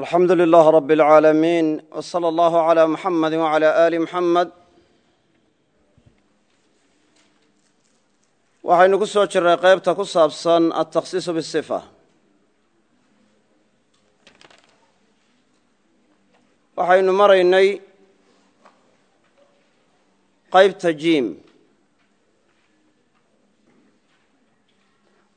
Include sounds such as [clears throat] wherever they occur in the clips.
alxamdu lilaah rab اlcaalamiin w slى allahu عlى muxamadi wعlى ali muxamed waxaynu ku soo jirnay qaybta ku saabsan altakhsiisu bالصifa waxaynu maraynay qaybta jiim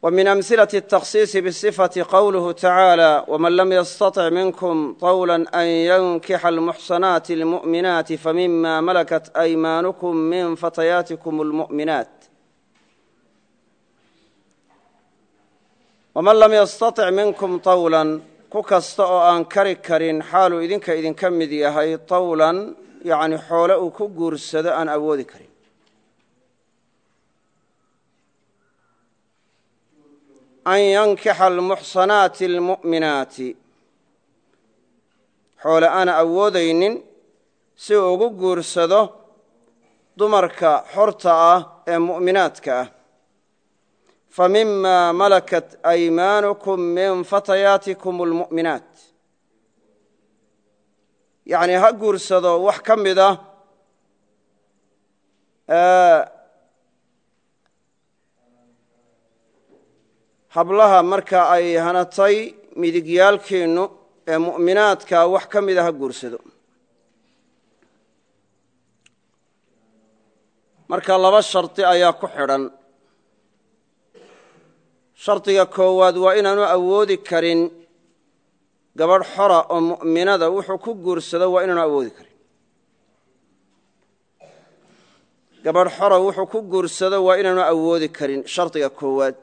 ومن أمثلة التخصيص بالصفة قوله تعالى ومن لم يستطع منكم طولا أن ينكح المحصنات المؤمنات فمما ملكت أيمانكم من فتياتكم المؤمنات ومن لم يستطع منكم طولا ku kasta oo aan kari karin xaaluu idinka idinka mid yahay طawlan yani xoole uu ku guursado aan awoodi karin an yankixa almuxsanaati almu'minaati xoole aana awoodaynin si uu ugu guursado dumarka xorta ah ee mu'minaadka ah fa mima malakat aymaanukum min fatayaatikum almu'minaat yacnii ha guursado wax ka mid ah hablaha marka ay hanatay midigyaalkeennu ee mu'minaadka wax ka mida ha guursado. Marka laba shardi ayaa ku xidhan. Shardiga koowaad waa inaanu awoodi karin gabadh xora oo mu'minada wuxuu ku guursado waa inaanu awoodi karin. Gabadh xora wuxuu ku guursado waa inaanu awoodi karin shardiga koowaad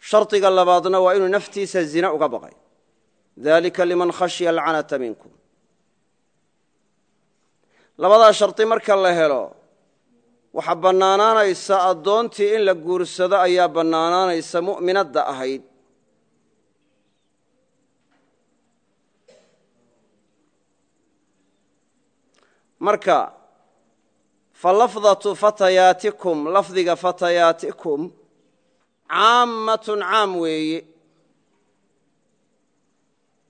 shardiga labaadna waa inuu naftiisa zina uga baqay. Dalika liman khashya alcanata minkum. Labadaa shardi marka la helo waxaa bannaanaanaysa addoontii in la guursado ayaa bannaanaanaysa mu'minadda ahayd. Marka fa lafdatu fatayaatikum lafdiga fatayaatikum caammatun caam weeye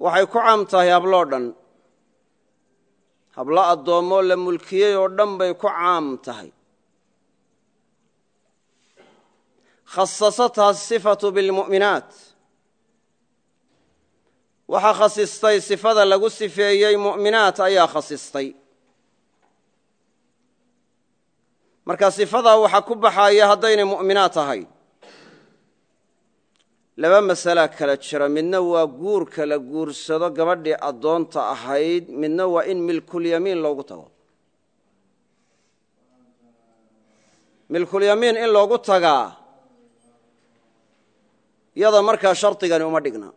waxay ku caam tahay habloo dhan. Hablo addoommoo la mulkiyey oo dhan bay ku caam tahay. Khasasatha asifatu bilmu'minaat. Waxaa khasistay sifada lagu sifeeyey mu'minaat ayaa khasistay. Marka sifadaa waxaa ku baxaya haddaynay mu'minaat ahayd laba masalaa kala jira midna waa guurka la guursado gabadhii addoonta ahayd. Midna waa in milkulyamiin loogu tago. Milkulyamiin in loogu tagaa yada markaa shardigani uma dhigna.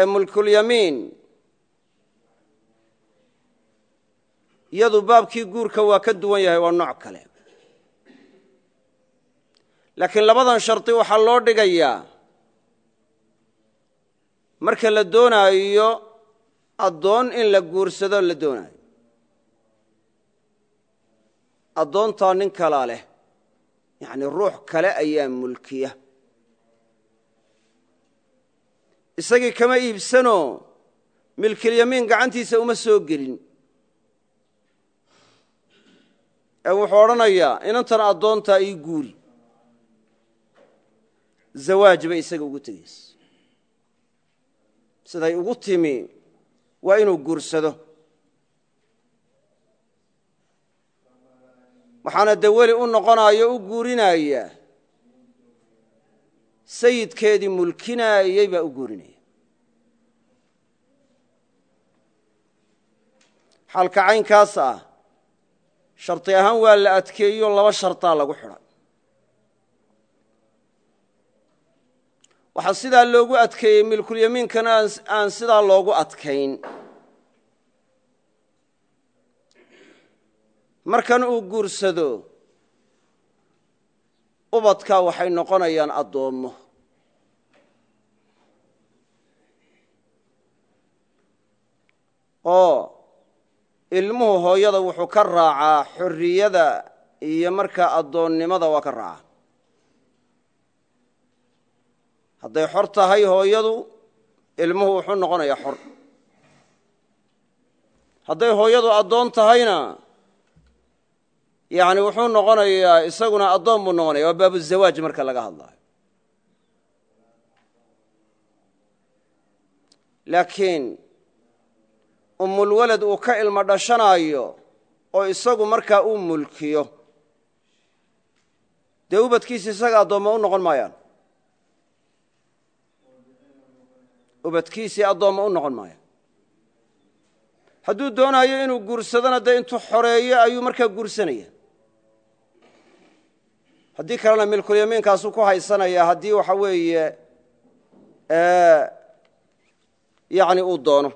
Ee mulkulyamiin yadu baabkii guurka waa ka duwan yahay waa nooc kale laakiin labadan shardi waxaa loo dhigayaa marka la doonaayo addoon in la guursado la doonaayo. Addoontaa nin kalaa leh. Yacni ruux kale ayaa mulkiya. Isagii kama iibsanoo milkilyamiin gacantiisa uma soo gelin. Ee wuxuu odhanayaa inantan addoontaa ii guuri zawaaj bay isaga ugu tegeysa siday ugu timi waa inuu guursado. Waxaana de weli u noqonayo u guurinaya sayidkeedii mulkinaayey baa u guurinaya. Xaalka caynkaas ah shardi ahaan waa la adkeeyo laba shardaa lagu xidhay waxaa sidaa loogu adkeeyey milkulyamiinkana aan sidaa loogu adkayn markan uu guursado ubadkaa waxay noqonayaan addoommo oo ilmuhu hooyada wuxuu ka raacaa xorriyada iyo markaa addoonnimada waa ka raacaa hadday xor tahay hooyadu ilmuhu wuxuu noqonayaa xor. Hadday hooyadu addoon tahayna yani wuxuu noqonayaa isaguna addoon buu noqonaya waa baabuzawaaj marka laga hadlayo laakiin umulwalad uu ka ilmo dhashanaayo oo isagu markaa uu mulkiyo dee ubadkiisi isaga addoomma u noqon maayaan ubadkiisii addoomma u noqon maayaan hadduu doonayo inuu guursadona dee intuu xoreeyo ayuu markaa guursanaya. Haddii kalena milkulyamiinkaasuu ku haysanaya haddii waxa weeye yani uu doono.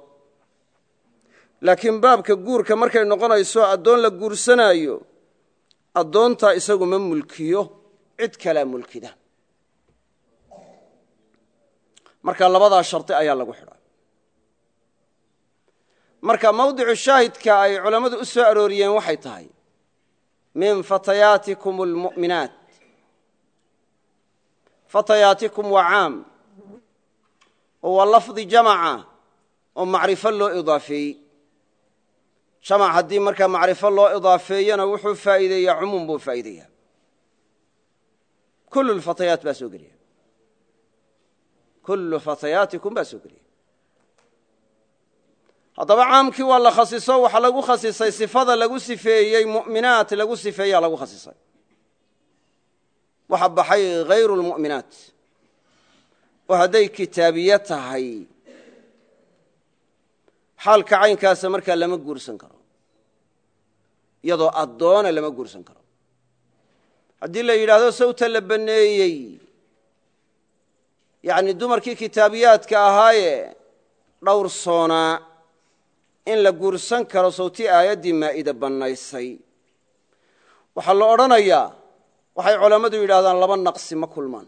Laakiin baabka guurka markay noqonayso addoon la guursanaayo addoontaa isagu ma mulkiyo cid kalaa mulkida marka labadaa shardi ayaa lagu xidhaa. Marka mawdicu shaahidka ay culammadu u soo arooriyeen waxay tahay min fatayaatikum almu'minaat fatayaatikum waa caam oo waa lafdi jamaca oo macrifo loo idaafeeyey. Jamac haddii markaa macrifo loo idaafeeyana wuxuu faa'iideeyaa cumuum buu faa'iideeyaa. Kullu lfatayaat baa soo geliya kullu fatayaatikum baa soo geliya haddaba caamkii waa la khasiso waxaa lagu khasisay sifada lagu sifeeyey mu'minaat lagu sifeeyaa lagu khasisay. Waxa baxay hayru lmu'minaat oo hadday kitaabiye tahay. Xaalka caynkaasa markaa lama guursan karo. Iyadoo addoona lama guursan karo. Haddii la yidhaahdo sawta la banneeyey yacni dumarkii kitaabiyaadka ahaaye dhowr soonaa in la guursan karo sawtii aayaddii maa'ida bannaysay. Waxaa la odhanayaa waxay culammadu yidhahdaan laba naqsi ma kulmaan.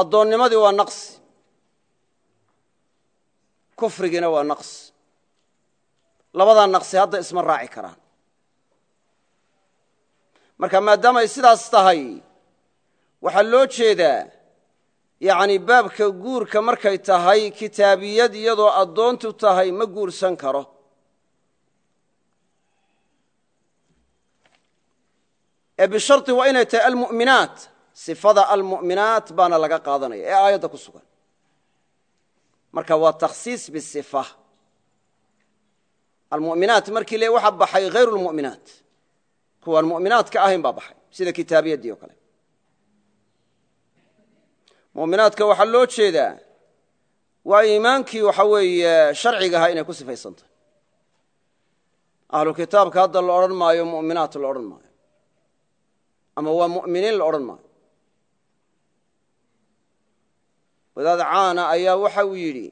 Addoonnimadii waa naqsi kufrigiina waa naqsi. Labadaa naqsi hadda isma raaci karaan. Marka maadaama ay sidaas tahay waxaa loo jeedaa yacni baabka guurka markay tahay kitaabiyad iyadoo addoontu tahay ma guursan karo. Ee bisharti waa inay tahay almu'minaat. Sifada almu'minaat baana laga qaadanaya ee aayadda ku sugan. Marka waa takhsiis bisifa almu'minaat markii le waxa baxay hayru lmu'minaat kuwaan mu'minaadka ahayn baa baxay sida kitaabiyaddii oo kale mu'minaadka waxaa loo jeedaa waa iimaankii waxa weeye sharciga ahaa inay ku sifaysan tahay ahlu kitaabka hadda la odhan maayo mu'minaat la odhan maayo. Ama waa mu'miniin la odhan maayo. Wadaad caana ayaa waxa uu yidhi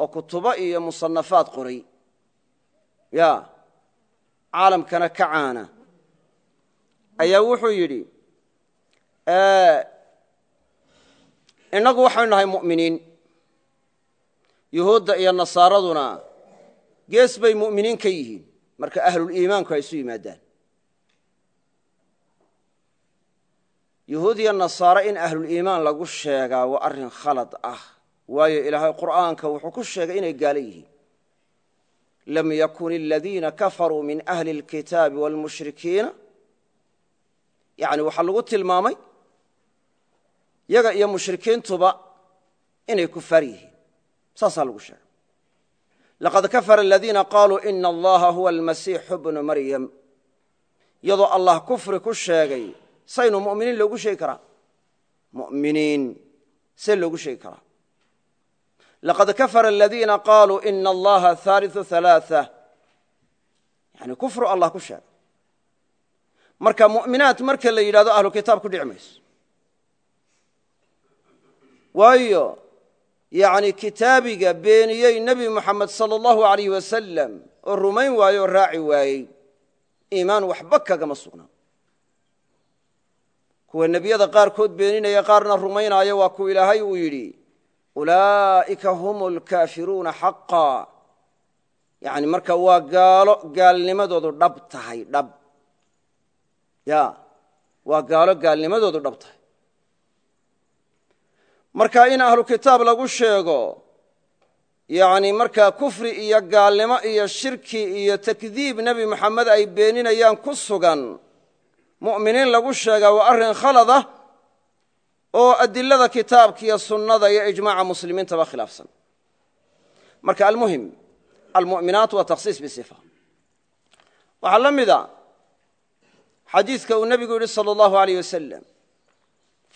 oo kutubo iyo musanafaad qoray. Ya caalamkana ka caana. Ayaa wuxuu yidhi innagu waxaynu nahay mu'miniin. Yuhuudda iyo nasaaraduna gees bay mu'miniin ka yihiin. Marka ahluliimaanku ay isu yimaadaan. Yuhuud iyo nasaare in ahluliimaan lagu sheegaa waa arrin khalad ah. Waayo ilaahay qur'aanka wuxuu ku sheegay inay gaalo yihiin. Lam yakun aladiina kafaruu min ahli اlkitaabi wاlmushrikiina yani waxaa lagu tilmaamay yaga iyo mushrikiintuba inay kufaar yihiin. Saasaa lagu sheegay. Laqad kafara aladiina qaaluu ina allaha huwa almasiixu bnu maryam. Iyadoo allah kufri ku sheegay saynu muminiin loogu sheegi karaa. Muminiin see loogu sheegi karaa. Laqad kafara aladiina qaaluu ina allaha haaliu alaaa yani kufru allah ku sheegay. Marka mu'minaad marka la yidhahdo ahlu kitaab ku dhici mayso waayo yani kitaabiga beeniyey nebi moxamed salى اllahu alayh wasalam oo rumayn waaye oo raaci waayey iimaan waxba kagama sugnaa. Kuwa nebiyada qaarkood beeninaya qaarna rumaynaya waa kuu ilaahay uu yidhi ulaa'ika hum lkaafiruuna xaqa. Yani marka waa gaalo gaalnimadoodu dhab tahay dhab. Ya waa gaalo gaalnimadoodu dhab tahay marka in ahlu kitaab lagu sheego yacni markaa kufri iyo gaalnimo iyo shirki iyo takdiib nebi moxamed ay beeninayaan ku sugan mu'miniin lagu sheegaa waa arrin khalad ah oo adilada kitaabka iyo sunnada iyo ijmaaca muslimiintaba khilaafsan. Marka almuhim almu'minaat waa takhsiis bisifa waxaa la mida xadiidka uu nebigu yidhi salى اllahu aleyh wasalam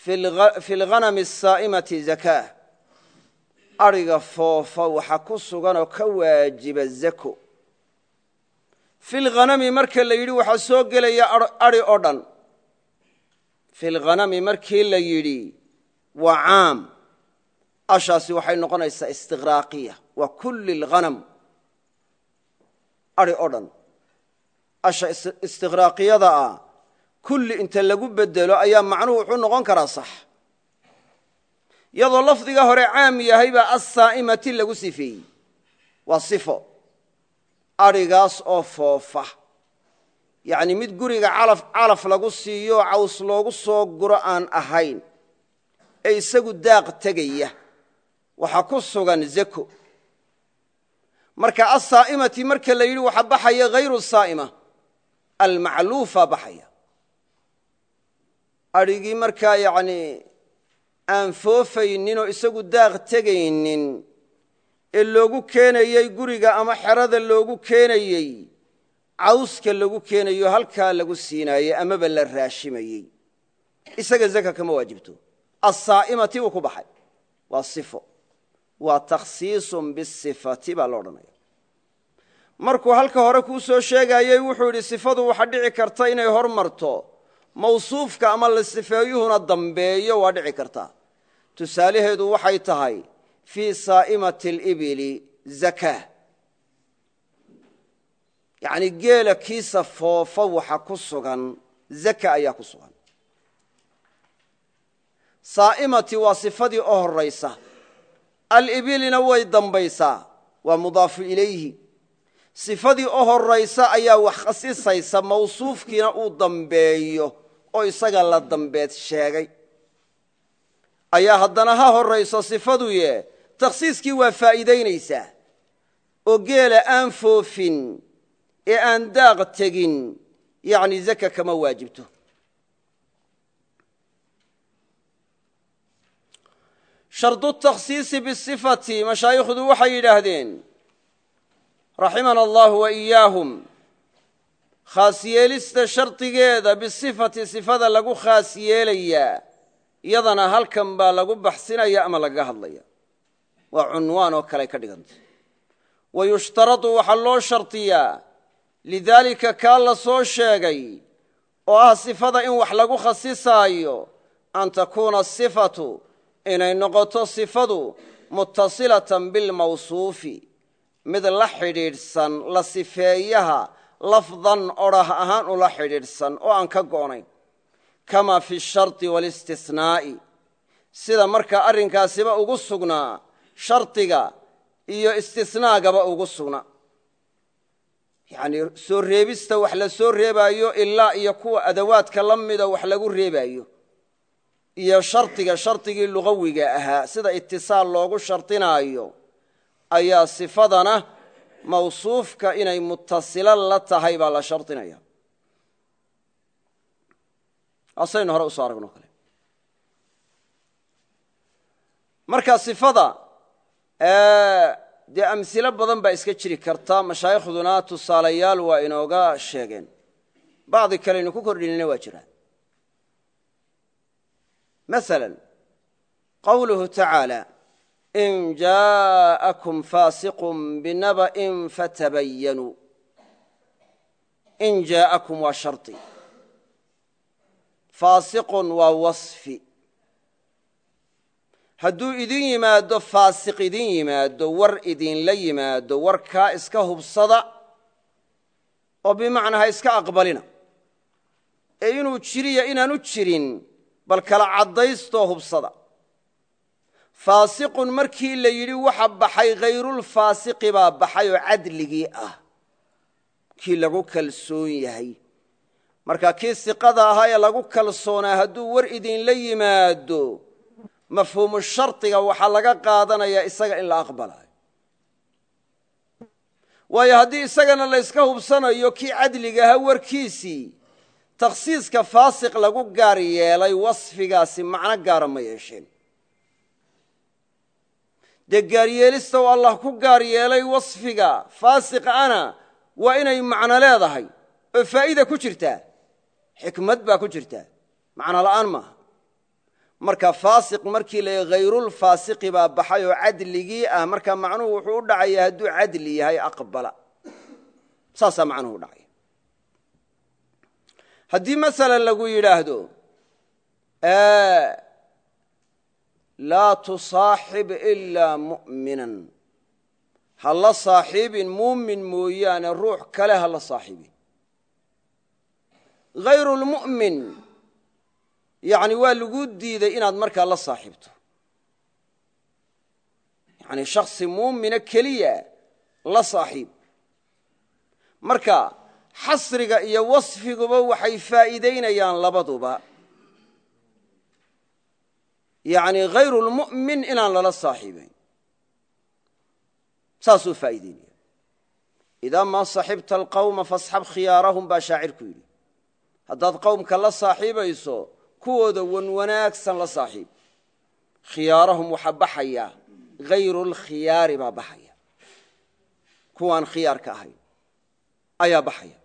fi lghanami asaa'imati zakaa adhiga foofa waxa ku suganoo ka waajiba zako fi lghanami marka la yidhi waxaa soo gelaya adhi oo dhan fi lghanami markii la yidhi waa caam ashaasi waxay noqonaysaa istiqraaqiya waa kulli oo kulli inta lagu bedelo ayaa macnuhu wuxuu noqon karaa sax. Iyadoo lafdiga hore caam yahay baa assaa'imati lagu sifeeyey waa sifo. Adhigaas oo foofa. Yacni mid guriga calaf lagu siiyo caws loogu soo guro aan ahayn ee isagu daaq tegaya. Waxaa ku sugan zako. Marka assaa'imati marka la yidhi waxa baxaya hayru saa'ima. Almacluufa baxaya adhigii markaa yacni aan foofaynin oo isagu daaq tegaynin ee loogu keenayey guriga ama xerada loogu keenayey cawska lagu keenayo halkaa lagu siinaayey amaba la raashimayey. Isaga zaka kama waajibto. Assaa'imati wuu ku baxay. Waa sifo. Waa takhsiisun bisifati baa lo odhanaya. Markuu halka hore kuu soo sheegayey wuxuu yidhi sifadu waxa dhici karta inay hor marto mawsuufka ama la sifeeyuhuna dambeeyo waa dhici kartaa tusaalaheedu waxay tahay fii saa'imati alibili zakaa yacni geela kiisa foofa waxa ku sugan zaka ayaa ku sugan. Saa'imati waa sifadii oo horraysa. Alibilina way dambaysaa waa mudaafu ilayhi. Sifadii oo horraysa ayaa wax khasisaysa mawsuufkiina uu dambeeyo oo isaga la dambeed sheegay. Ayaa haddana ha horrayso sifaduye takhsiiskii waa faa'iidaynaysaa oo geela aan foofin ee aan daaq tegin yacni zaka kama waajibto. Shardu takhsiisi bisifati mashaayikhdu waxay yidhaahdeen raximana allahu wa iyaahum khaas yeelista shardigeeda bisifati sifada lagu khaas yeelayaa iyadana halkan baa lagu baxsinaya ama lagaga hadlaya. Waa cunwaan oo kale ka dhiganta wa yushtaradu waxaa loo shardiyaa lidaalika kaa la soo sheegay oo ah sifada in wax lagu khasisaayo an takuuna sifatu inay noqoto sifadu mutasilatan bilmawsuufi mid la xidhiidhsan la sifeeyaha lafdan odhah ahaan ula xidhiidhsan oo aan ka go'nayn kama fi shardi walistisnaa'i sida markaa arrinkaasiba ugu sugnaa shardiga iyo istisnaagaba ugu sugnaa. Yacnii soo reebista wax la soo reebaayo ilaa iyo kuwa adawaadka la mida wax lagu reebaayo. Iyo shardiga shardigii lugawiga ahaa sida itisaal loogu shardinaayo ayaa sifadana mawsuufka inay mutasila la tahay baa la shardinaya asaynu hore u soo aragno kale. Marka sifada dee amhilo badan baa iska jiri karta mashaayikhduna tusaalayaal waa inooga sheegeen. Bacdi kaleynu ku kordhinina waa jiraan maala qawluhu tacaala in jaءakum faasiqun binaba'in fatabayanuu in jaa'akum waa shardi faasiqun waa wasfi hadduu idin yimaado faasiq idin yimaado war idinla yimaado warkaa iska hubsada oo bimacnaa iska aqbalina. Ee inuu jiriya inaanu jirin bal kala caddaystoo hubsada faasiqun markii la yidhi waxa baxay hayrulfaasiqi baa baxay oo cadligii ah. Kii lagu kalsoon yahay. Marka kii siqada ahaa ee lagu kalsoonaa hadduu war idinla yimaado mafhuumu shardiga waxaa laga qaadanayaa isaga in la aqbalayo waayo haddii isagana layska hubsanayo kii cadliga ahaa warkiisii takhsiiska faasiq lagu gaar yeelay wasfigaasi macno gaara ma yeesheen dee gaaryeelista oo allah ku gaar yeelay wasfiga faasiqa ana waa inay macno leedahay oo faa'iida ku jirtaa xikmad baa ku jirtaa macno la'aan maaha. Marka faasiq markii la hayrulfaasiqi baa baxay oo cadligii ah marka macnuhu wuxuu u dhacaya hadduu cadli yahay aqbala. Saasaa macnuhu u dhacaya haddii masalan lagu yidhaahdo laa tusaaxib ilaa mu'minan. Ha la saaxiibin muumin mooyaane ruux kale ha la saaxiibin. Hayru lmu'min yani waa lagu diiday inaad markaa la saaxiibto. Yani shaksi muumina keliya la saaxiib. Marka xasriga iyo wasfiguba waxay faa'iidaynayaan labaduba yani hayru lmu'min inaan lala saaxiibayn. Saasuu faa'iidaynaya idaa maa saxibta alqawma fasxab khiyaarahum baa shaacirku yidhi. Haddaad qowmka la saaxiibayso kuwooda wan wanaagsan la saaxiib. Khiyaarahum waxaa baxaya hayru lkhiyaari baa baxaya. Kuwaan khiyaarka ahayn ayaa baxaya.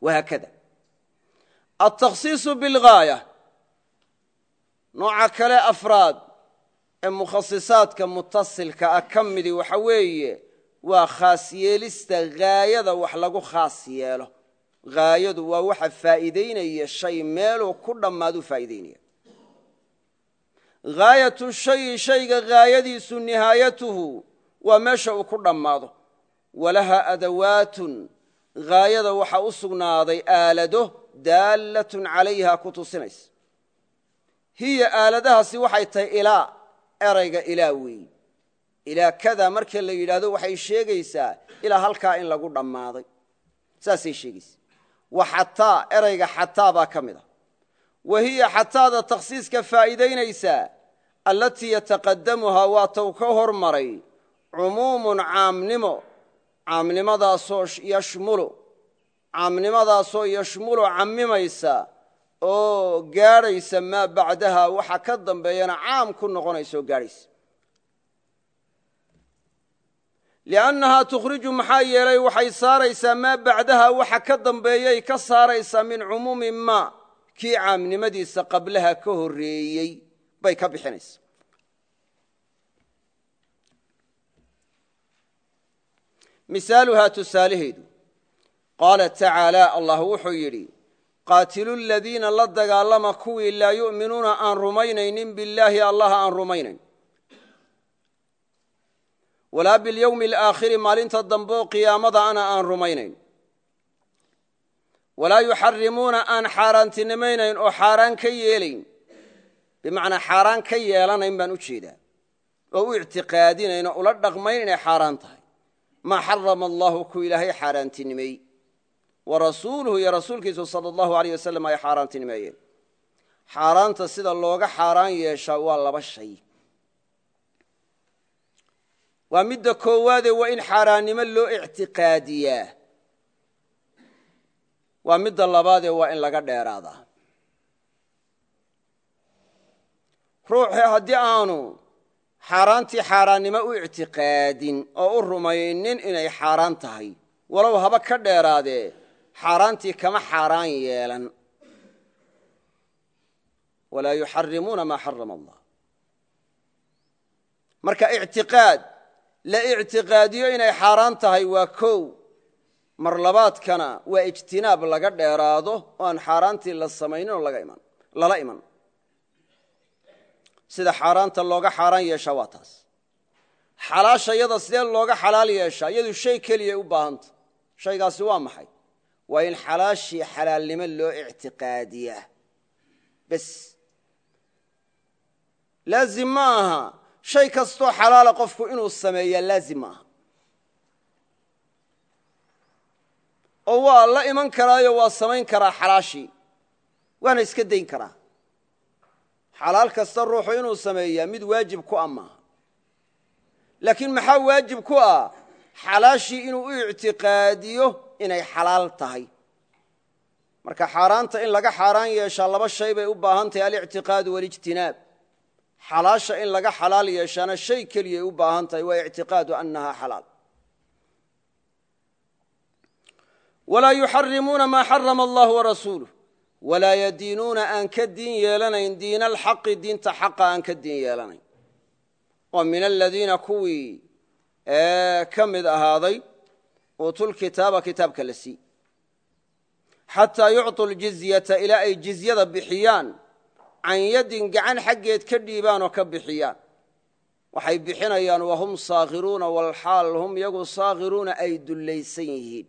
Wahaakada altakhsiisu bilgaaya nooca kale afraad ee mukhasisaadka mutasilka ah ka midi waxa weeye waa khaas yeelista haayada wax lagu khaas yeelo. Haayadu waa waxa faa'iidaynaya shay meeluu ku dhammaaduu faa'iidaynaya. Haayatu shayi shayga haayadiisu nihaayatuhu waa meesha uu ku dhammaado. Walaha adawaatun haayada waxaa u sugnaaday aalado daallatun calayha ku tusinaysa hiya aaladahaasi waxay tahay ilaa erayga ilaa weeyi ilaa kadaa marka la yidhaahdo waxay sheegaysaa ilaa halkaa in lagu dhammaaday. Saasay sheegaysaa. Wa xataa erayga xataa baa ka mid a wa hiya xataada takhsiiska faa'iidaynaysaa allatii yataqadamuhaa waa taw ka hormaray cumuumun caamnimo caamnimadaasoo yashmulu caamnimadaasoo yashmulu cammimaysa oo gaadhaysa maa bacdaha waxa ka dambeeyana caam ku noqonaysa oo gaadhaysa. Liannahaa tukhriju maxaa yeelay waxay saaraysaa maa bacdaha waxa ka dambeeyay ka saaraysaa min cumuumi maa kii caamnimadiisa qablaha ka horreeyey bay ka bixinaysaa misaaluhaa tusaalaheedu qaala tacaalaa allah wuxuu yidhi qaatilu ladiina la dagaalama kuwii laa yu'minuuna aan rumaynaynin billaahi allaha aan rumaynayn. Walaa bilyowmi alaakhiri maalinta dambeo qiyaamada ana aan rumaynayn. Walaa yuxarimuuna aan xaaraantinimaynayn oo xaaraan ka yeelayn. Bimacnaa xaaraan ka yeelanayn baan u jeedaa. Oo u ictiqaadinayn ula dhaqmayn inay xaaraan tahay. Maa xarama allahu ku ilaahay xaaraantinimeey wa rasuuluhu iyo rasuulkiisu sala allahu aleyh wasalam ay xaaraantinimeeyeen xaaraanta sida looga xaaraan yeeshaa waa laba shay. Waa midda koowaade waa in xaaraannimo loo ictiqaadiyaa. Waa midda labaadee waa in laga dheeraadaa. Ruuxii haddii aanu xaaraantii xaaraannimo u ictiqaadin oo u rumaynin inay xaaraan tahay walow haba ka dheeraadee xaaraantii kama xaaraan yeelan. Walaa yuxarimuuna maa xarama allah. Marka ictiqaad la ictiqaadiyo inay xaaraan tahay waa kow. Mar labaadkana waa ijtinaab laga dheeraado oo aan xaaraantii la samaynin oo lala iman. Sida xaaraanta looga xaaraan yeeshaa waa taas. Xalaasha yada sidee looga xalaal yeeshaa? Iyadu shay keliyay u baahanta shaygaasi waa maxay waa in xalaashii xalaalnimo loo ictiqaadiyaa. Bes. Laazim ma aha. Shay kastoo xalaala qofku inuu sameeyaa laazim ma aha. Oo waa la iman karaayo waa samayn karaa xalaashii. Waana iska dayn karaa. Xalaal kasta ruuxu inuu sameeyaa mid waajib ku ah maaha laakiin maxaa waajib ku ah? Xalaashii inuu u ictiqaadiyo inay xalaal tahay. Marka xaaraanta in laga xaaraan yeeshaa laba shay bay u baahan tahay alictiqaadu walijtinaab xalaasha in laga xalaal yeeshaana shay keliyay u baahan tahay waa ictiqaadu annaha xalaal. Walaa yuxarimuuna maa xarama allah warasuuluh walaa yadiinuuna aan ka diin yeelanayn diina alxaqi diinta xaqa aan ka diin yeelanayn. Oo min aladiina kuwii ka mid ahaaday uutulkitaaba kitaabka la sii xataa yucطu ljizyata ilaa ay jizyada bixiyaan can yadin gacan xaggeed ka dhiibaan oo ka bixiyaan. Waxay bixinayaan wahum saakhiruuna walxaal hum yagu saakhiruuna ay dullaysan yihiin.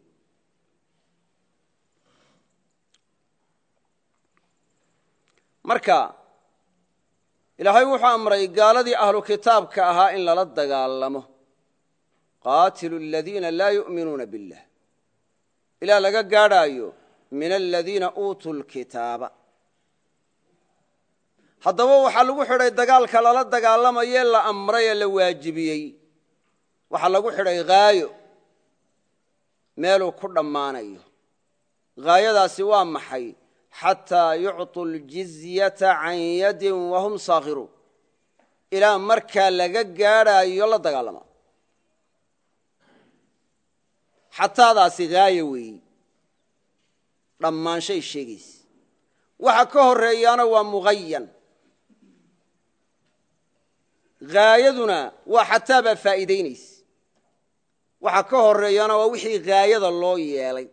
Marka ilaahay wuxuu amray gaaladii ahlu kitaabka ahaa in lala dagaalamo qaatilu aladiina laa yu'minuuna billah ilaa laga gaadhaayo min aladiina uutuu lkitaaba haddaba waxaa lagu xidhay dagaalka lala dagaalamayee la amray la waajibiyey waxaa lagu xidhay haayo meeluu ku dhammaanayo haayadaasi waa maxay xataa yucطu ljizyata can yadin wahum saakhiruun ilaa markaa laga gaadhaayo la dagaalama xataadaasi haayo weeyi dhammaanshay sheegaysa waxa ka horeeyaana waa muhayan haayaduna waa xataa baa faa'iidaynaysa waxa ka horeeyaana waa wixii haayada loo yeelay.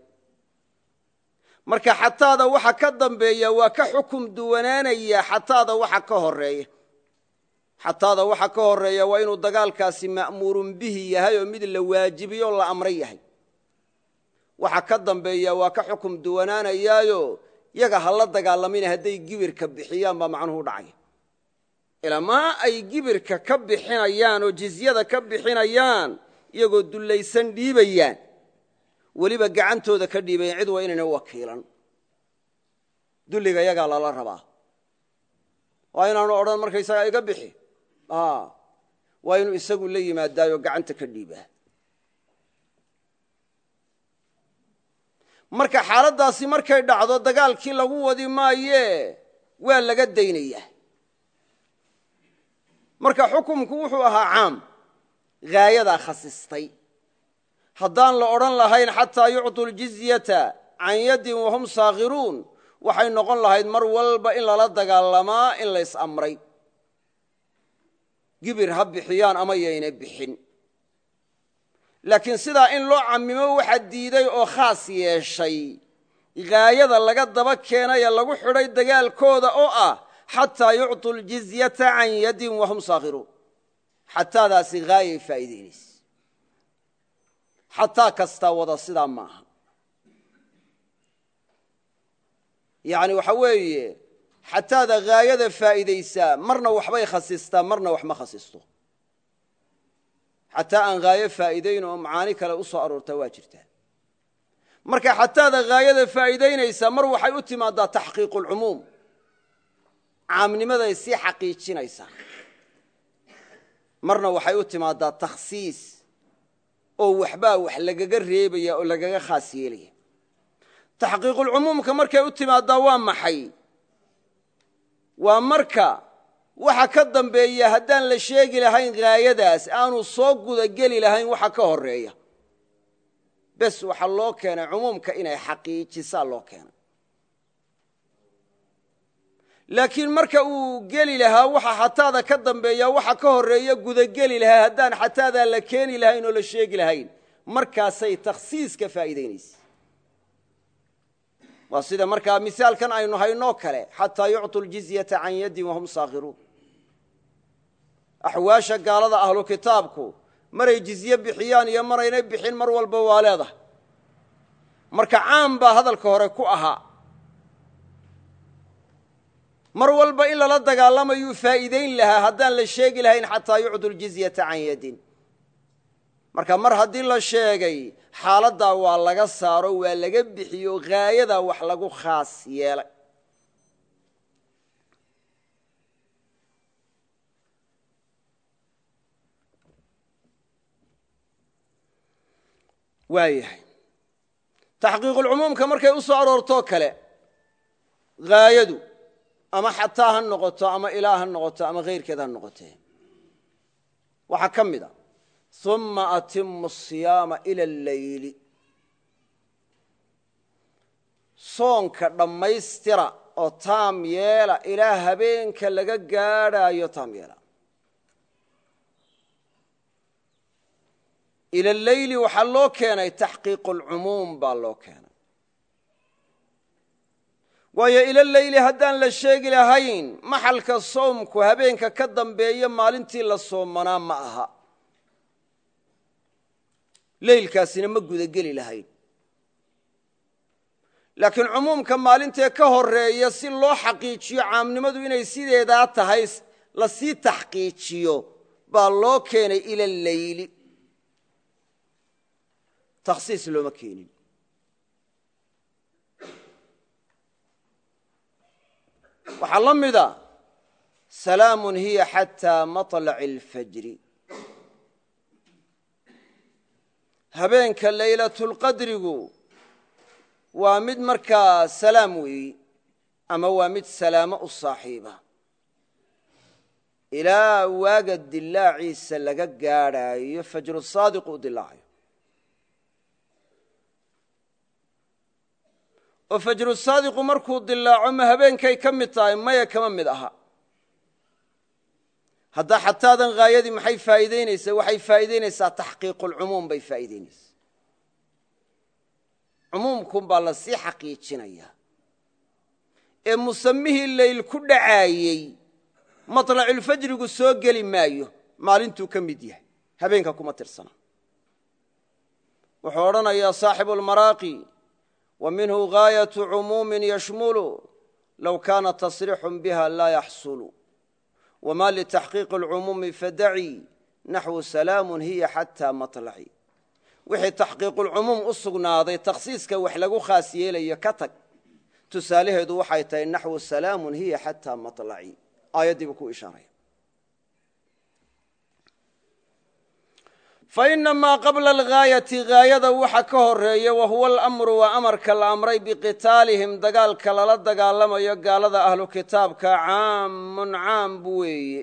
Marka xataada waxa ka dambeeya waa ka xukum duwanaanaya xataada waxa ka horreeya xataada waxa ka horreeya waa inuu dagaalkaasi ma'muurun bihi yahay oo mid la waajibiyo la amray yahay waxa ka dambeeya waa ka xukum duwanaanayaayo yaga ha la dagaalamayna hadday gibirka bixiyaan baa macnuhu dhacaya ilamaa ay gibirka ka bixinayaan oo jizyada ka bixinayaan iyagoo dullaysan dhiibayaan. Weliba gacantooda ka dhiibayan cid waa inayna wakiilan. Dulliga yagaa lala rabaa. Waa inaanu odhan markaysagaa iga bixi? Waa inuu isagu la yimaadaayo gacanta ka dhiibaa marka xaaladdaasi markay dhacdo dagaalkii lagu wadi maayee waa laga daynayaa. Marka xukumku wuxuu ahaa caam haayadaa khasistay. Haddaan la odhan lahayn xataa yucطu ljizyata can yadin wahum saakhiruun waxay noqon lahayd mar walba in lala dagaalamaa in lays amray. Gibir ha bixiyaan ama yayna bixin laakiin sidaa in loo cammimo waxa diiday oo khaas yeeshay. Haayada laga daba keenaye lagu xidhay dagaalkooda oo ah xataa yucطu ljizyata can yadin wahum saakhiruun. Xataadaasi haayay faa'iidaynaysa xataa kastaa wada sidaa ma aha. Yani waxa weeye xataada haayada faa'iidaysaa marna waxbay khasistaa marna wax ma khasisto xataa aan haayo faa'iidayn oo macaani kale u soo aroortaa waa jirtaa marka xataada haayada faa'iidaynaysaa mar waxay u timaadaa taxqiiqu lcumuum caamnimaday sii xaqiijinaysaa marna waxay u timaadaa takhsiis oo waxbaa wax lagaga reebaya oo lagaga khaas yeelaya taxqiiqulcumuumka markay u timaaddaa waa maxay waa marka waxa ka dambeeya haddaan la sheegi lahayn haayadaas aanu soo gudageli lahayn waxa ka horreeya bes waxaa loo keenay cumuumka inay xaqiijisaa loo keenay. Laakiin marka uu geli lahaa waxa xataada ka dambeeya waxa ka horreeya gudageli lahaa haddaan xataadaa la keeni lahayn oo la sheegi lahayn markaasay takhsiiska faa'iidaynaysa. Waa sida markaa misaalkan aynu haynoo kale xataa yucطu ljizyata can yadin wahum saakhiruun axwaasha gaalada ahlu kitaabku maray jizye bixiyaan iyo maraynay bixin mar walba waa leedahay. Marka caam baa hadalka hore ku ahaa. Mar walba in lala dagaalamayuu faa'iidayn lahaa haddaan la sheegi lahayn xataa yucdu ljizyata can yadin. Marka mar haddii la sheegay xaaladdaa waa laga saaro waa laga bixiyo haayadaa wax lagu khaas yeelay waayahay taxqiiqulcumuumka markay u soo aroortoo kale haayadu ama xataa ha noqoto ama ilaa ha noqoto ama hayrkeed ha noqotee waxaa ka mid a uma atimu asiyaama ila alleyli soonka dhammaystira oo taam yeela ilaa habeenka laga gaadhaayo taam yeela ila alleyli waxaa loo keenay taxqiiqu alcumuum baa loo keenay. Waayo ila leyli haddaan la sheegi lahayn maxalka soomku habeenka ka dambeeya maalintii la soomanaa ma aha. Leylkaasina ma gudageli lahayn. Laakiin cumuumka maalintee ka horreeya si loo xaqiijiyo caamnimadu inay sideedaa tahay la sii taxqiijiyo baa loo keenay ila leyli takhsiis looma keenin waxaa la mida salaamun hiya xataa maطlaci اlfajri habeenka laylatulqadrigu waa mid markaa salaam weeyi ama waa mid salaamo u saaxiiba ilaa waaga dilaaciisa laga gaadhaayo fajru saadiqu u dilaacayo oo fajru saadiqu markuu dilaaco ma habeenkay ka mid tahay maya kama mid aha. Haddaa xataadan haayadii maxay faa'iidaynaysaa? Waxay faa'iidaynaysaa taxqiiqulcumuum bay faa'iidaynaysaa. Cumuumkun baa la sii xaqiijinayaa ee musamihii leyl ku dhacaayey maطlaculfajrigu soo geli maayo maalintuu ka mid yahay. Habeenka kuma tirsana. Wuxuu odhanayaa saaxibu lmaraaqi wa minhu gaayaةu cumuumi yashmulu low kaana tasriixu biha laa yaxsulu wma litaxqiiqi اlcumuumi fadaci naxwu salaamu hiya xataa maطlaci wixii taxqiiqulcumuum u sugnaaday takhsiiska wax lagu khaas yeelayo ka tag tusaalaheedu waxay tahay naxwu salaamun hiya xataa maطlaci aayaddiibu ku ishaaraya fainamaa qabla algaayati gaayada waxa ka horreeya wahuwa alamru waa amarka la amray biqitaalihim dagaalka lala dagaalamayo gaalada ahlu kitaabka caamun caam bu weeye.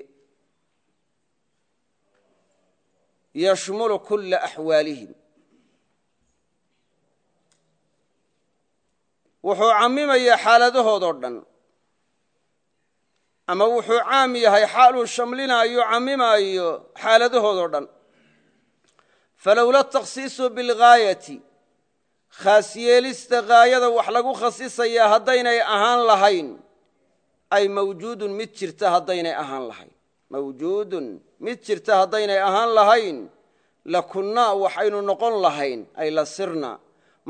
Yashmulu kula axwaalihim. Wuxuu cammimayaa xaaladahoodoo dhan. Ama wuxuu caam yahay xaaluu shamlinaayo cammimaayo xaaladahoodoo dhan falowla takhsiisu bilgaayati khaas yeelista gaayada wax lagu khasisayaa haddaynay ahaan lahayn ay mawjuudun mid jirta haddaynay ahaan lahayn mawjuudun mid jirta haddaynay ahaan lahayn lakunnaa waxaynu noqon lahayn ay la sirna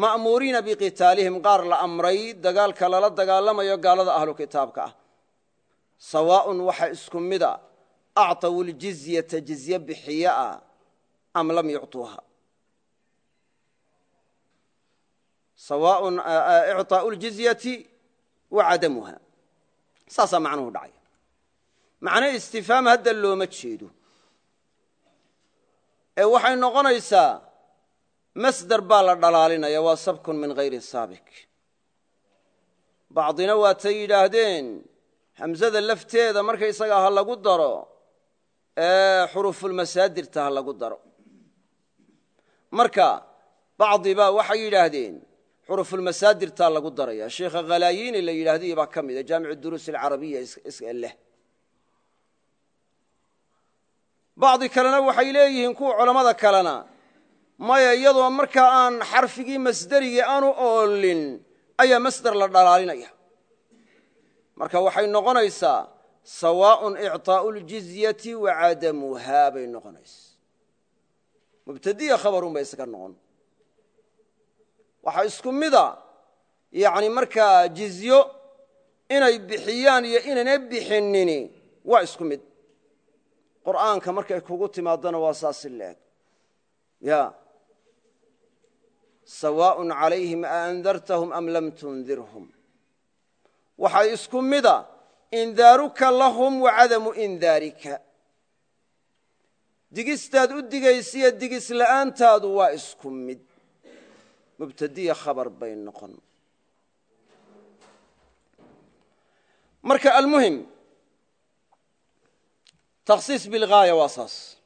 ma'muuriina biqitaalihim qaar la amray dagaalka lala dagaalamayo gaalada ahlu kitaabka ah sawaa'un waxa isku mida acطaw ljizyata jizye bixiye ah am lam yucطuuha sawaaءun icطaaءu ljizyati wa cadamuha saasaa macnuhu dhacay macno istifhaam hadda looma jeedo ee waxay noqonaysaa masder baa la dhalaalinaya waa sabkun min hayri saabik bacdina waatay yidhaahdeen hamsada lafteeda markaysagaa ha lagu daro ee xurufulmasaadirta ha lagu daro marka bacdi baa waxay yidhaahdeen xurufulmasaadirtaa lagu daraya sheikha khalaayini la yidhaahdiy baa ka mida jaamic duruus alcarabiya leh bacdi kalena waxay leeyihiin kuwa culammada kalena maya iyadoo markaa aan xarfigii masderigii aanu oolin ayaa masder la dhalaalinaya marka waxay noqonaysaa sawaaءun icطaaءu ljizyati wa cadamuhaa bay noqonaysa mubtadiya khabarun bay iska noqon. Waxaa isku mida yani markaa jizyo inay bixiyaan iyo inayna bixinini waa isku mid. Qur'aanka markay kugu timaadana waa saasi leeg ya. Sawaaء calayhim aandartahum am lam tundirhum. Waxaa isku mida indaaruka lahum wa cadamu indaarika digistaad u digaysiyo digis la'aantaadu waa isku mid. Mubtadiya khabar bay noqon. Marka almuhim takhsiis bilgaaya waa saas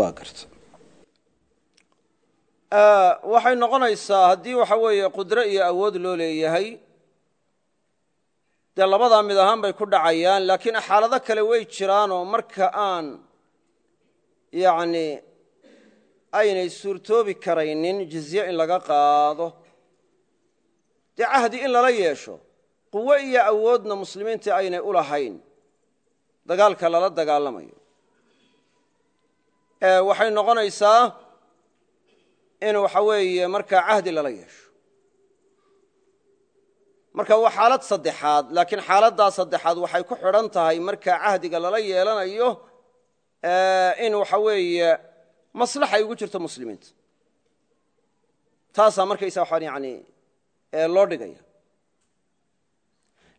waa garta waxay noqonaysaa haddii waxa weeye qudro iyo awood loo leeyahay dee labadaa mid ahaan bay ku dhacayaan laakiin xaalado kale way jiraanoo marka aan yacni aynay suurtoobi karaynin jizye in laga qaado. Dee cahdi in lala yeesho quwo iyo awoodna muslimiinta aynay u lahayn dagaalka lala dagaalamayo waxay noqonaysaa in waxa weeye markaa cahdi lala yeesho. Marka waa xaalad saddexaad laakiin xaaladdaa saddexaad waxay ku xidhan tahay markaa cahdiga lala yeelanayo in waxa weeye maslaxa ay ugu jirto muslimiinta. Taasaa markaysa waxaan yani loo dhigaya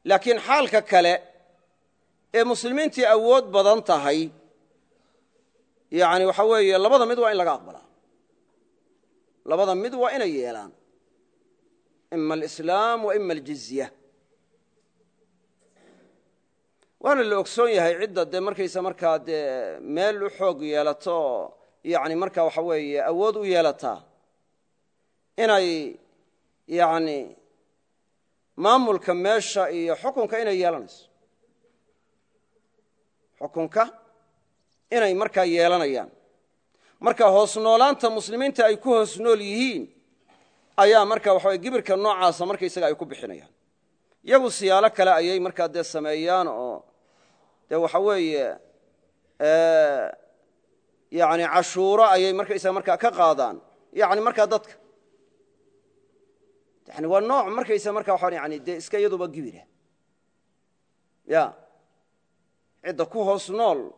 laakiin xaalka kale ee muslimiintii awood badan tahay yani waxa weeye labada mid waa in laga aqbalaa. Labada mid waa inay yeelaan. Ima alislaam wa ima aljizya. Waana la ogsoon yahay cidda dee markaysa markaa dee meel u xoog yeelato oo yani marka waxa weeye awood u yeelataa inay yani maamulka meesha iyo xukunka inay yeelanayso. Xukunka inay markaa yeelanayaan. Marka hoos noolaanta muslimiinta ay ku hoos nool yihiin ayaa marka waxa gibirka noocaasa markaysaga ay ku bixinayaan. Iyagu siyaalo kale ayay markaa dee sameeyaan oo dee waxa weeye yani cashuuro ayay markaysaga markaa ka qaadaan. Yani markaa dadka. Yani waa nooc markaysa marka waa yani dee iska iyaduba gibira. Ya. Cidda ku hoos nool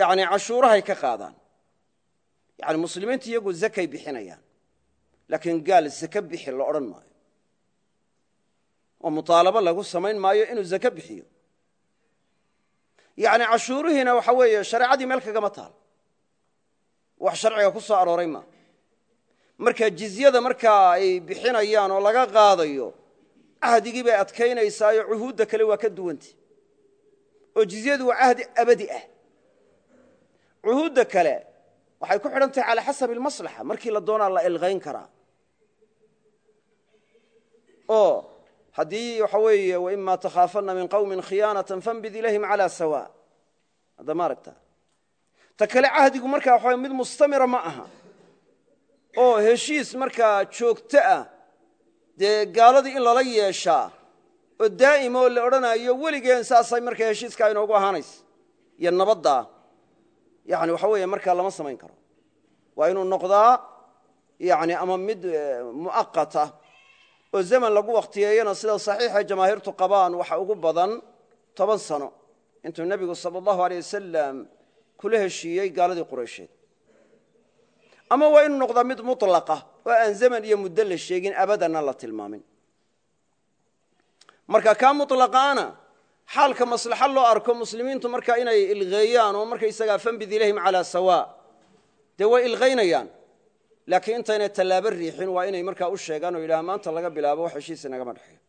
yani cashuurahay ka qaadaan. Yani muslimiinta iyagu zakay bixinayaan. Laakiin gaal zake bixi la odhan maayo. Oo mutaalabo lagu samayn maayo inuu zake bixiyo. Yani cashuurihiina waxa weeye shareecadii meel kagama taal. Wax sharciga ku soo arooray maa marka jizyada markaa ay bixinayaan oo laga qaadayo cahdigii bay adkaynaysaayoo cuhuudda kale waa ka duwanta oo jizyadu waa cahdi abadi ah cuhuudda kale waxay ku xidhan tahay calaa xasabi almaslaxa markii la doonaa la ilqayn karaa. Oo haddii waxa weeye waima takhaafanna min qawmin khiyaanatan fanbid ilayhim calaa sawa. Hadda ma aragta. Ta kale cahdigu markaa waxa mid mustamira ma aha. Oo heshiis markaa joogto ah dee gaaladii in lala yeeshaa oo daa'ima oo la odhanayo weligeen saasay markaa heshiiskaa inoogu ahaanaysa iyo nabaddaa yani waxa weeye markaa lama samayn karo. Waa inuu noqdaa yani ama mid mu'aqata oo zaman lagu wakhtiyeeyana sida saxiixa jamaahiirtu qabaan waxa ugu badan toban sano. Intuu nebigu sala allahu aleyh wasalam kula heshiiyey gaaladii quraysheed. Ama waa inuu noqdaa mid mutlaqa oo aan zaman iyo muddo la sheegin abadanna la tilmaamin. Marka kaa mutlaqaana xaalka maslaxo loo arko muslimiintu markaa inay ilqeeyaan oo markaysagaa fanbid ilayhim calaa sawa dee way ilqaynayaan laakiin intaynay tallaabo riixin waa inay markaa u sheegaan oo yidhaha maanta laga bilaabo wax heshiisa nagama dhexeeyo.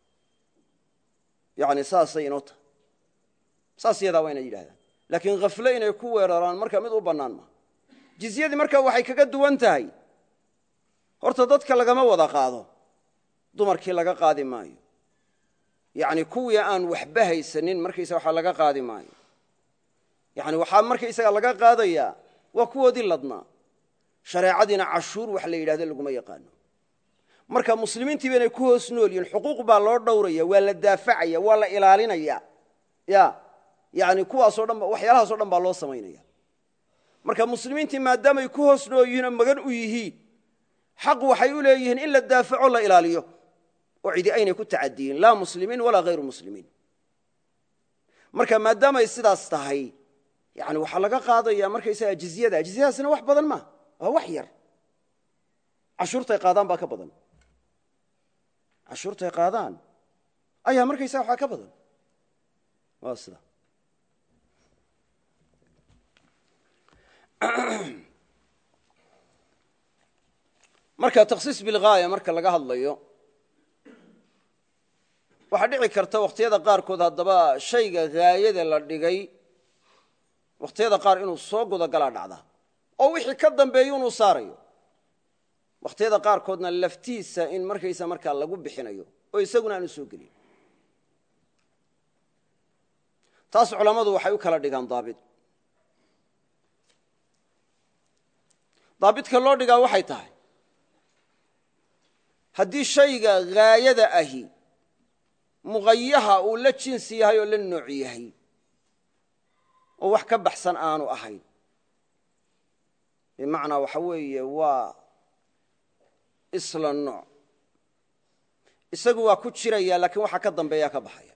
Yani saasay inoo tahay. Saas yadaa waa inay yidhahdaan laakiin khafle inay ku weeraraan marka mid u bannaan maa jizyadii marka waxay kaga duwan tahay. Horta dadka lagama wada qaado. Dumarkii laga qaadi maayo yani kuwii aan waxba haysanin markaysa waxa laga qaadi maayo. Yani waxaa markaysaga laga qaadayaa waa kuwoodii ladnaa shareecadiina cashuur wax la yidhahdo laguma yaqaano. Marka muslimiintiiba inay ku hoos nool yihiin xuquuq baa loo dhowraya waa la daafacaya waa la ilaalinaya. Ya yani kuwaasoo dhan waxyaalahaasoo dhan baa loo samaynaya. Marka muslimiintii maadaamay ku hoos noo yihiin oo magan u yihiin xaq waxay u leeyihiin in la daafaco la ilaaliyo oo cidi aynay ku tacadiyin laa muslimiin walaa hayru muslimiin marka maadaamay sidaas tahay yani waxaa laga qaadaya markaysaga jizyada jizyadaasina wax badan maaha waa wax yar. Cashuurtay qaadaan baa ka badan. Cashuurtay qaadaan ayaa markaysaga waxaa ka badan. Waa sida. [clears throat] Marka takhsiis bilgaaya marka laga hadlayo waxaa dhici karta wakhtiyada qaarkood haddaba shayga haayada la dhigay wakhtiyada qaar inuu soo gudagalaa dhacda oo wixii ka dambeeyo inuu saarayo. Wakhtiyada qaarkoodna laftiisa in markaysa markaa lagu bixinayo oo isaguna aanu soo gelin. Taas culammadu waxay u kala dhigaan daabit. Daabidka loo dhigaa waxay tahay haddii shayga haayada ahi muqayaha uu la jinsi yahay oo la nooc yahay. Oo wax ka baxsan aanu ahayn. Bimacnaa waxa weeye waa isla nooc. Isagu waa ku jiraya laakiin waxa ka dambeeya ka baxaya.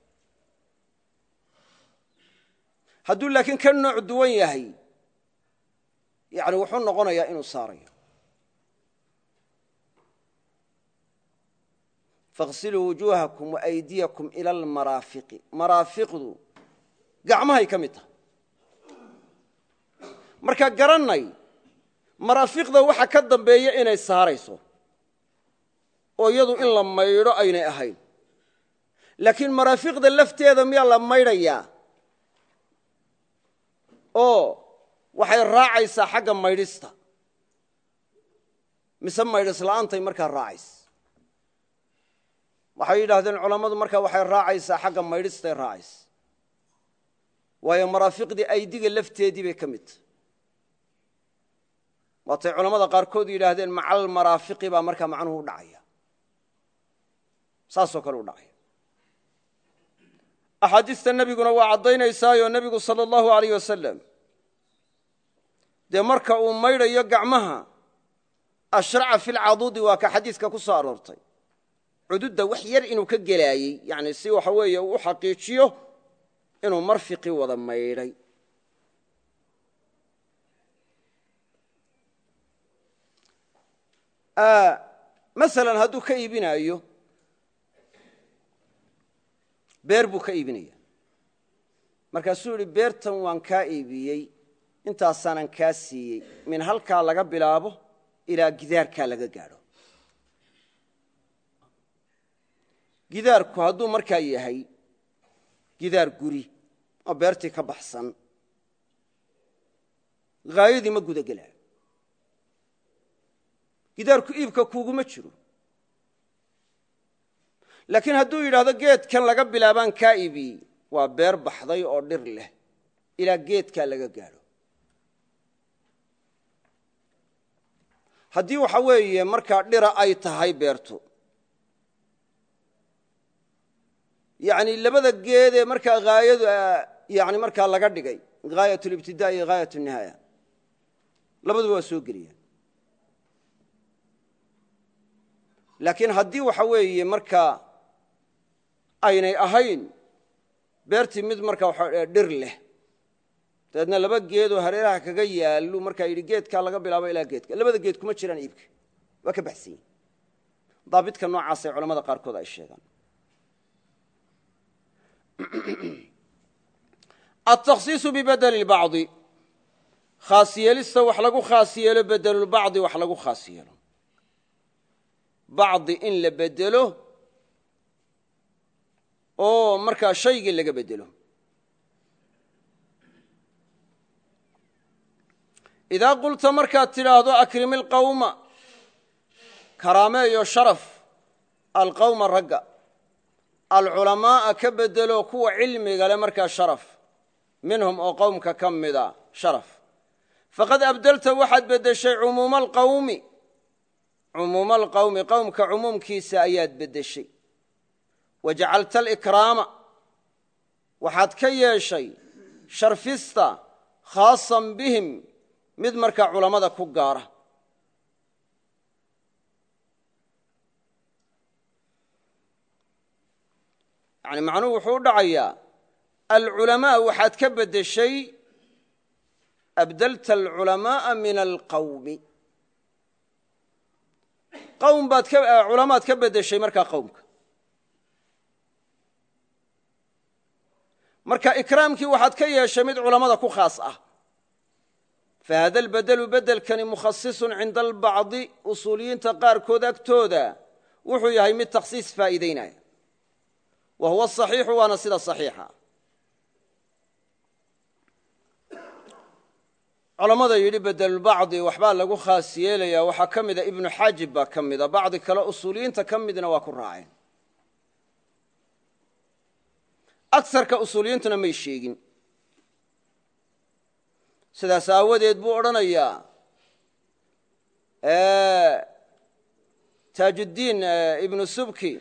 Hadduu laakiin ka nooc duwan yahay yani wuxuu noqonayaa inuu saarayo faغsiluu wujuuhakum waaydiyakum ila almaraafiqi maraafiqdu gacmahay ka mid tahay. Marka garannay maraafiqda waxa ka dambeeya inay saarayso oo iyadu in la maydho aynay ahayn. Laakiin maraafiqda lafteeda miyaa la maydhayaa? Oo waxay raacaysaa xagga maydhista. Mise maydhis la'aantay markaa raacays waxay yidhaahdeen culammadu markaa waxay raacaysaa xagga maydhistay raacaysa. Waayo maraafiqdii aydiga lafteedii bay ka mid tahay. Waatay culammada qaarkood yidhaahdeen macal maraafiqi baa markaa macnuhu u dhacaya. Saasoo kale u dhacaya. Axaadiista nebiguna waa caddaynaysaayoo nebigu sala allahu alayh wasalam dee marka uu maydhayo gacmaha ashraca fi lcaduudi waa ka xadiiska ku soo aroortay cududda wax yar inuu ka gelaayey yani si waxa weeye u xaqiijiyo inuu marfiqi wada maydhay. Masalan hadduu ka iibinaayo beer buu ka iibinaya markaasuu yihi beertan waan kaa iibiyey intaasaanan kaa siiyey. Min halkaa laga bilaabo ilaa gidaarkaa laga gaadho gidaarku hadduu markaa yahay gidaar guri oo beertii ka baxsan haayadii ma guda gelaayo gidaarku iibka kuuguma jiro. Laakiin hadduu yidhaahdo geedkan laga bilaabaan kaa iibiyey waa beer baxday oo dhir leh ilaa geedkaa laga gaadho. Haddii waxa weeye markaa dhira ay tahay beertu yani labada geedee markaa haayadu yani markaa laga dhigay haayat libtida iyo haayat nihaaya labaduba waa soo geliyaan. Laakiin haddii waxa weeye markaa aynay ahayn beertii mid markaa dhir leh dabeedna laba geedoo hareeraha kaga yaallu markaa yidhi geedkaa laga bilaabo ilaa geedka labada geed kuma jiraan iibka waa ka baxsan yihiin daabidka noocaasay culamada qaarkood ay sheegaan [clears throat] atakhsiisu bibadeli bacdi khaas yeelista wax lagu khaas yeelo bedelulbacdi wax lagu khaas yeelo bacdi in la bedelo oo markaa shaygii laga bedelo. Idaa qulta markaad tidhaahdo akrimi alqawma karaameeyo sharaf alqawma ragga alculamaa'a ka bedelo kuwa cilmiga le markaa sharaf minhum oo qowmka ka mida sharaf. Faqad abdelta waxaad beddeshay cumuuma alqawmi. Cumuuma alqawmi qowmka cumuumkiisa ayaad beddeshay. Wa jacalta alikraama. Waxaad ka yeeshay sharfista khaasan bihim mid markaa culammada ku gaara yani macnuhu wuxuu u dhacayaa alculamaa waxaad ka beddeshay abdelta alculamaaa min alqawmi. Qowm baad culamaad ka beddeshay markaa qowmka marka ikraamkii waxaad ka yeeshay mid culammada ku khaas ah. Fahada albedelu bedelkani mukhasisun cinda albacdi usuuliyiinta qaarkood agtooda wuxuu yahay mid takhsiis faa'iidaynaya wa huwa saxiixu waana sida saxiixa. Culammada yidhi bedelulbacdi waxbaa lagu khaas yeelayaa. Waxaa ka mida ibnu xaajib baa ka mida. Bacdi kale usuuliyiinta ka midna waa ku raaceen. Agsarka usuuliyiintuna may sheegin. Sidaas aawadeed buu odhanayaa. Taajuddiin ibnu subki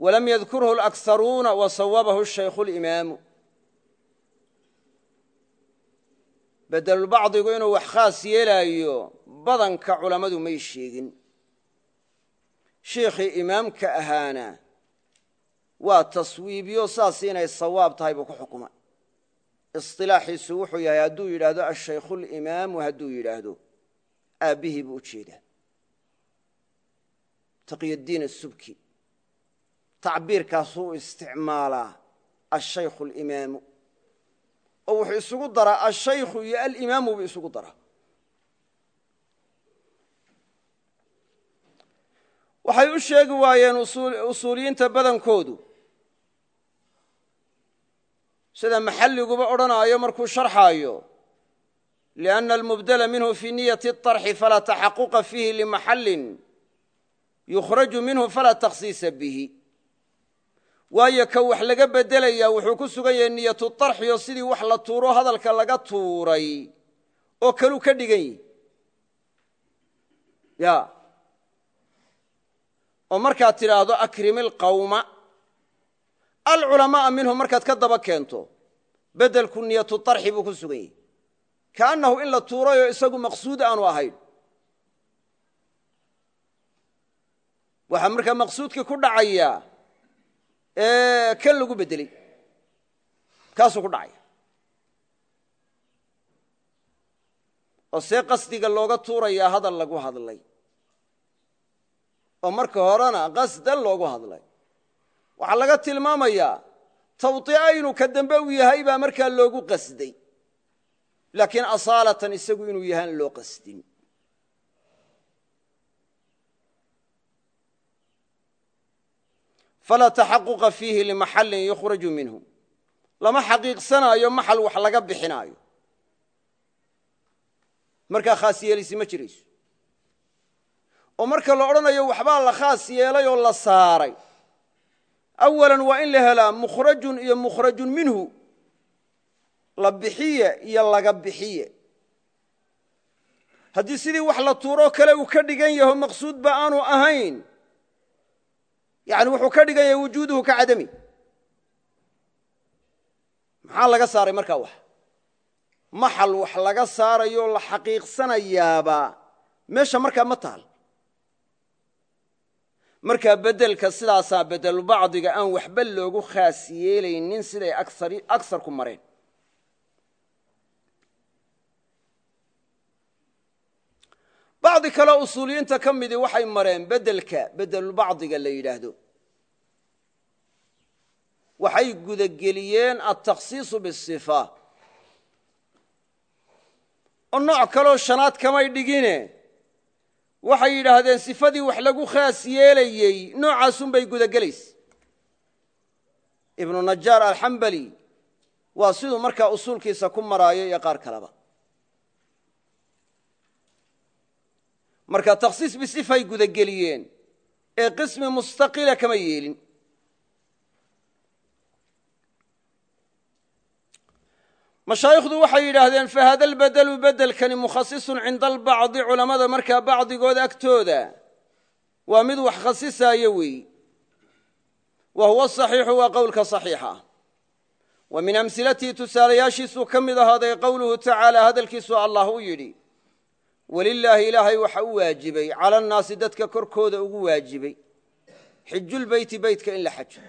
walam yadkurhu alakharuuna wa sawabahu shaykhu اlimaamu bedelulbacdigu inuu wax khaas yeelaayo badanka culammadu may sheegin shiikhii imaamka ahaana waa taswiibiyo saas inay sawaab tahay buu ku xukumay isilaaxiisu wuxuu yahay hadduu yidhaahdo ashaykhu limaamu hadduu yidhaahdo aabbihii tacbiirkaasuu isticmaalaa ashaykhu alimaamu. Oo wuxuu isugu daraa ashaykhu iyo alimaamu buu isugu daraa. Waxay u sheegi waayeen usuuliyiinta badankoodu. Sida maxalliguba odhanaayo markuu sharxaayo lianna almubdala minhu fii niyati اطarxi falaa taxaquqa fiihi limaxallin yukhraju minhu falaa takhsiisa bihi waayo ka wax laga bedelayaa wuxuu ku sugan yahay niyatu طarxi oo sidii wax la tuuro hadalka laga tuuray oo kaluu ka dhigan yihi ya. Oo markaad tidhaahdo akrimi alqawma alculamaaa minhu markaad ka daba keento bedelku niyatu طarxi buu ku sugan yahay. Kaannahu in la tuurayoo isagu maqsuud aanu ahayn. Waxaa markaa maqsuudkii ku dhacaya kan lagu bedeley kaasuu ku dhacaya oo see qasdiga looga tuurayaa hadal lagu hadlay. Oo marka horena qasdan loogu hadlay. Waxaa laga tilmaamayaa tawdi'a inuu ka dambe u yahay baa markaa loogu qasday. Laakiin asaalatan isagu inuu yahaan loo qasdin falaa taxaquqa fiihi limaxallin yukhraju minhu lama xaqiiqsanaayo maxal wax laga bixinaayo markaa khaas yeelisi ma jirayso oo marka la odhanayo waxbaa la khaas yeelay oo la saaray awalan waa in la helaa mukhrajun iyo mukhrajun minhu la bixiye iyo laga bixiye haddii sidii wax la tuuroo kale uu ka dhigan yaho maqsuudba aanu ahayn yani wuxuu ka dhigan yahay wujuuduhu ka cadami. Maxaa laga saaray markaa wax? Maxal wax laga saarayo la xaqiiqsanayaaba. Meesha markaa ma taal. Markaa bedelka sidaasaa bedelubacdiga aan waxba loogu khaas yeelaynin siday agsarku mareen bacdi kale usuuliyiinta ka midii waxay mareen bedelka bedelubacdiga la yidhaahdo. Waxay gudageliyeen altakhsiisu biصifa oo nooc kaloo shanaad kamay dhigine. Waxay yidhaahdeen sifadii wax lagu khaas yeelayey noocaasunbay gudagelaysa. Ibnu najaar alxambali waa siduu markaa usuulkiisa ku maraayo iyo qaar kaleba marka takhsiis bisifay gudageliyeen ee qismi mustaqila kama yeelin. Mashaayikhdu waxay yidhaahdeen fahada albedelu bedelkani mukhasisun cinda albacdi culammada markaa bacdigooda agtooda waa mid wax khasisaayo weeyi wa huwa saxiixu waa qowlka saxiixa. Wa min amsilatihi tusaalayaashiisuu ka mid ahaaday qowluhu tacaala hadalkiisuu allah u yidhi welilaahi ilaahay waxa u waajibay cala annaasi dadka korkooda ugu waajibay. Xijulbeyti beytka in la xajo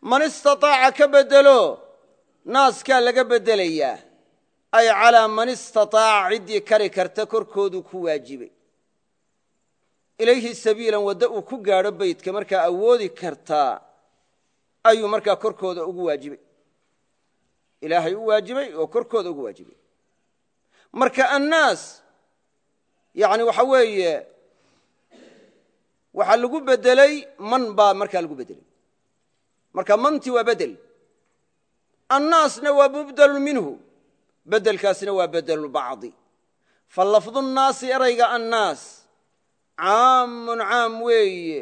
man istaaaca ka bedelo naaskaa laga bedelayaa. Ay calaa man istaaaca ciddii kari karta korkooduu ku waajibay. Ilayhi sabiilan waddo uu ku gaadho beytka markaa awoodi kartaa ayuu markaa korkooda ugu waajibay. Ilaahay u waajibay oo korkooda ugu waajibay marka annaas yani waxa weeye waxaa lagu bedelay man baa markaa lagu bedelay. Marka manti waa bedel. Annaasna waa mubdelu minhu. Bedelkaasna waa bedelulbacdi fa lafdu nnaasi erayga annaas caamun caam weeye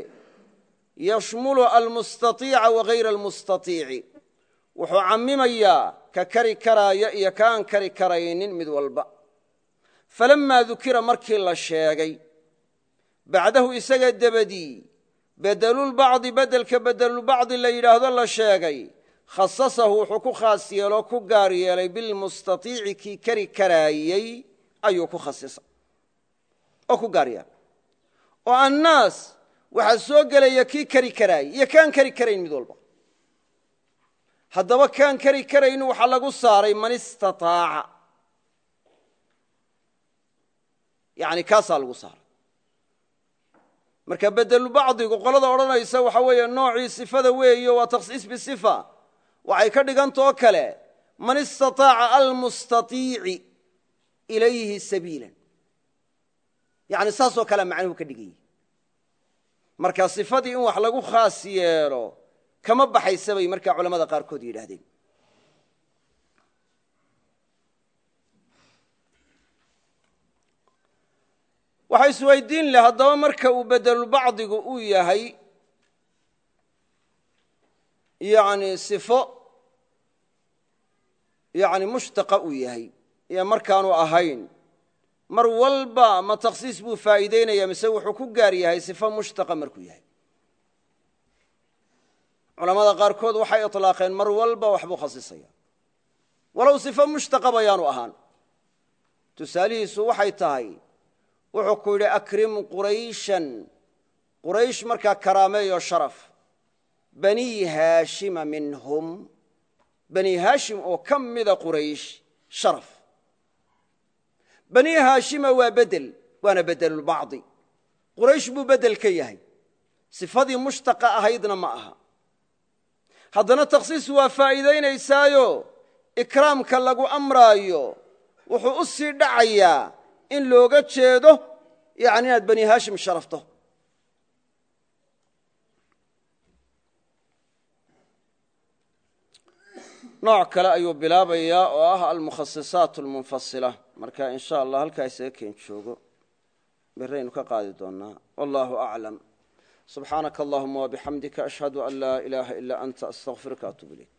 yashmulu almustaiica wagayra almustaiici wuxuu cammimayaa ka kari karaaya iyo ka aan kari karaynin mid walba falammaa dukira markii la sheegay bacdahu isaga debadii bedelulbacdi bedelka bedelulbacdi la yidhaahdo la sheegay khasasahu wuxuu ku khaas yeeloo ku gaar yeelay bilmustaiici kii kari karaayey ayuu ku khasisay oo ku gaar yeelay oo annaas waxaa soo gelaya kii kari karaayey iyo kaan kari karayn mid walba haddaba kaan kari karayn waxaa lagu saaray man istaaaca yani kaasaa lagu saaray. Marka bedelubacdigu qolada odhanaysa waxa weeye noocii sifada weeyo waa takhsiis bisifa waxay ka dhigantao kale man istaaaca almustaiici ilayhi sabiilan. Yani saasoo kalea macnuhu ka dhigayey marka sifadii in wax lagu khaas yeelo kama baxaysa bay markaa culamada qaarkood yidhaahdeen waxaa isweydiin leh haddaba marka uu bedelulbacdigu uu yahay yani sifo yani mushtaqa uu yahay iyo markaanu ahayn. Mar walba ma takhsiis buu faa'iideynaya mise wuxuu ku gaar yahay sifo mushtaqa markuu yahay. Culamada qaarkood waxay iطlaaqeen mar walba waxbuu khasisaya walow sifo mushtaqa bayaanu ahaan. Tusaalihiisu waxay tahay wuxuu ku yidhi akrim qurayshan. Quraysh markaa karaameeyo sharaf. Banii haashima minhum. Bani haashim oo ka mida quraysh sharaf. Banii haashima waa bedel waana bedelulbacdi quraysh buu bedel ka yahay. Sifadii mushtaqa ahaydna ma aha. Haddana takhsiis waa faa'iidaynaysaayo ikraamka lagu amraayo wuxuu u sii dhacayaa in looga jeedo yani inaad bani haashim sharafto. Nooc kale ayuu bilaabayaa oo ah almukhasisaat almunfasila marka in sha allah halkaa isaga keen joogo beraynu ka qaadi doonaa wallahu aclam subxaanaka allahuma wabixamdika ashhadu an laa ilaaha ilaa anta astaqfiruka atub ilayk